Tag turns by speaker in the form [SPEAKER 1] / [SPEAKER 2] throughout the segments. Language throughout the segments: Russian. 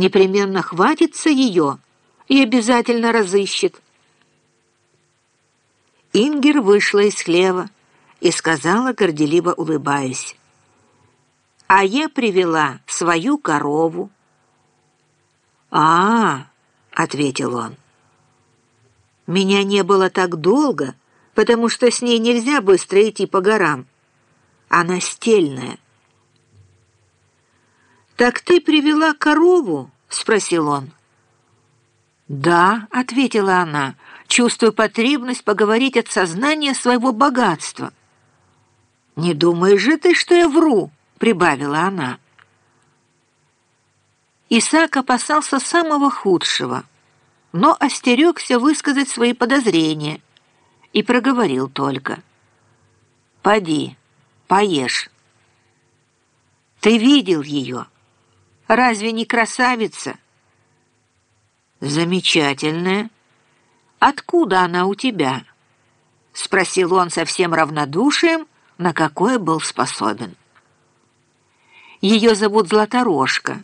[SPEAKER 1] непременно хватится ее и обязательно разыщет. Ингер вышла из хлева и сказала, горделиво улыбаясь, «А я привела свою корову». «А, -а — ответил он, — меня не было так долго, потому что с ней нельзя быстро идти по горам. Она стельная». «Так ты привела корову?» — спросил он. «Да», — ответила она, чувствуя потребность поговорить от сознания своего богатства. «Не думаешь же ты, что я вру?» — прибавила она. Исаак опасался самого худшего, но остерегся высказать свои подозрения и проговорил только. «Поди, поешь». «Ты видел ее? Разве не красавица?» «Замечательная. Откуда она у тебя?» — спросил он со всем равнодушием, на какое был способен. «Ее зовут Златорожка.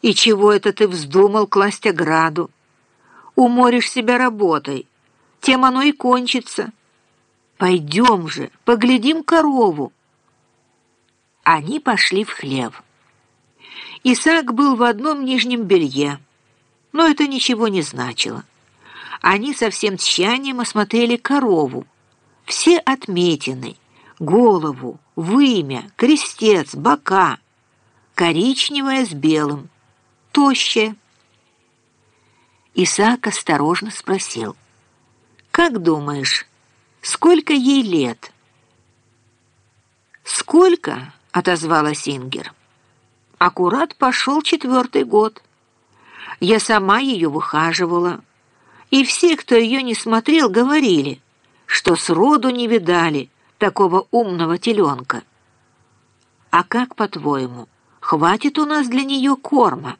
[SPEAKER 1] И чего это ты вздумал класть ограду? Уморишь себя работой, тем оно и кончится. Пойдем же, поглядим корову». Они пошли в хлев. Исаак был в одном нижнем белье, но это ничего не значило. Они со всем тщанием осмотрели корову. Все отметины, голову, вымя, крестец, бока. Коричневая с белым, тощая. Исаак осторожно спросил. «Как думаешь, сколько ей лет?» «Сколько?» — отозвалась Ингер. «Аккурат пошел четвертый год». Я сама ее выхаживала. И все, кто ее не смотрел, говорили, что сроду не видали такого умного теленка. А как, по-твоему, хватит у нас для нее корма?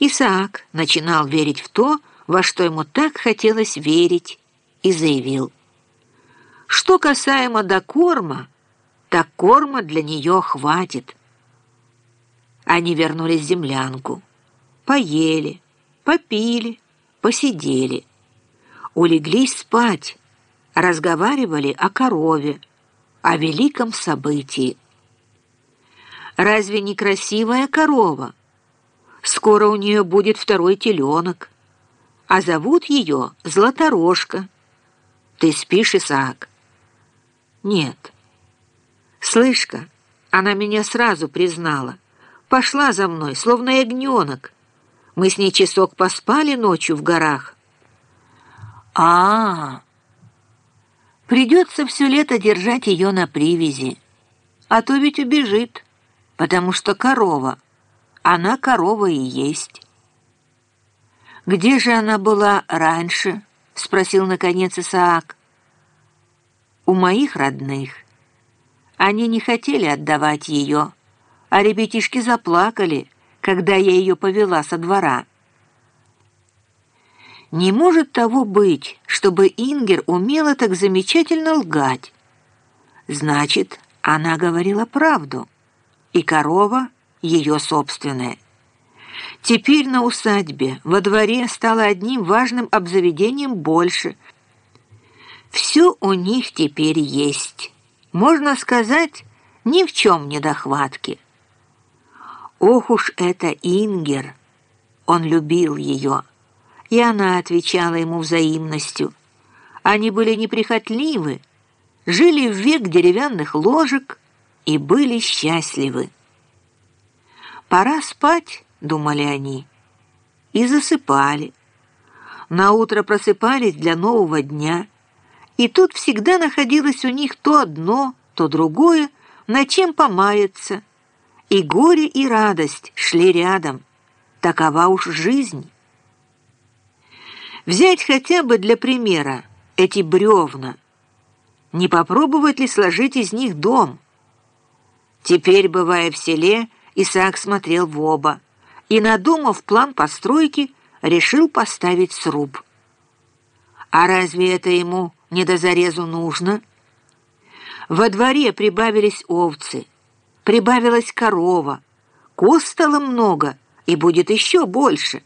[SPEAKER 1] Исаак начинал верить в то, во что ему так хотелось верить, и заявил. Что касаемо до корма, так корма для нее хватит. Они вернулись в землянку поели, попили, посидели. Улеглись спать, разговаривали о корове, о великом событии. Разве не красивая корова? Скоро у нее будет второй теленок, а зовут ее Златорожка. Ты спишь, Исаак? Нет. Слышка, она меня сразу признала. Пошла за мной, словно ягненок. Мы с ней часок поспали ночью в горах. А, -а, -а. Придется все лето держать ее на привязи. А то ведь убежит, потому что корова. Она корова и есть. «Где же она была раньше?» — спросил, наконец, Исаак. «У моих родных. Они не хотели отдавать ее, а ребятишки заплакали, когда я ее повела со двора. Не может того быть, чтобы Ингер умела так замечательно лгать. Значит, она говорила правду, и корова ее собственная. Теперь на усадьбе, во дворе стало одним важным обзаведением больше. Все у них теперь есть. Можно сказать, ни в чем не дохватки. Ох уж это Ингер! Он любил ее, и она отвечала ему взаимностью. Они были неприхотливы, жили в век деревянных ложек и были счастливы. «Пора спать», — думали они, и засыпали. Наутро просыпались для нового дня, и тут всегда находилось у них то одно, то другое, над чем помаяться — и горе, и радость шли рядом. Такова уж жизнь. Взять хотя бы для примера эти бревна. Не попробовать ли сложить из них дом? Теперь, бывая в селе, Исаак смотрел в оба и, надумав план постройки, решил поставить сруб. А разве это ему не до зарезу нужно? Во дворе прибавились овцы — прибавилась корова, Коз стало много, и будет еще больше.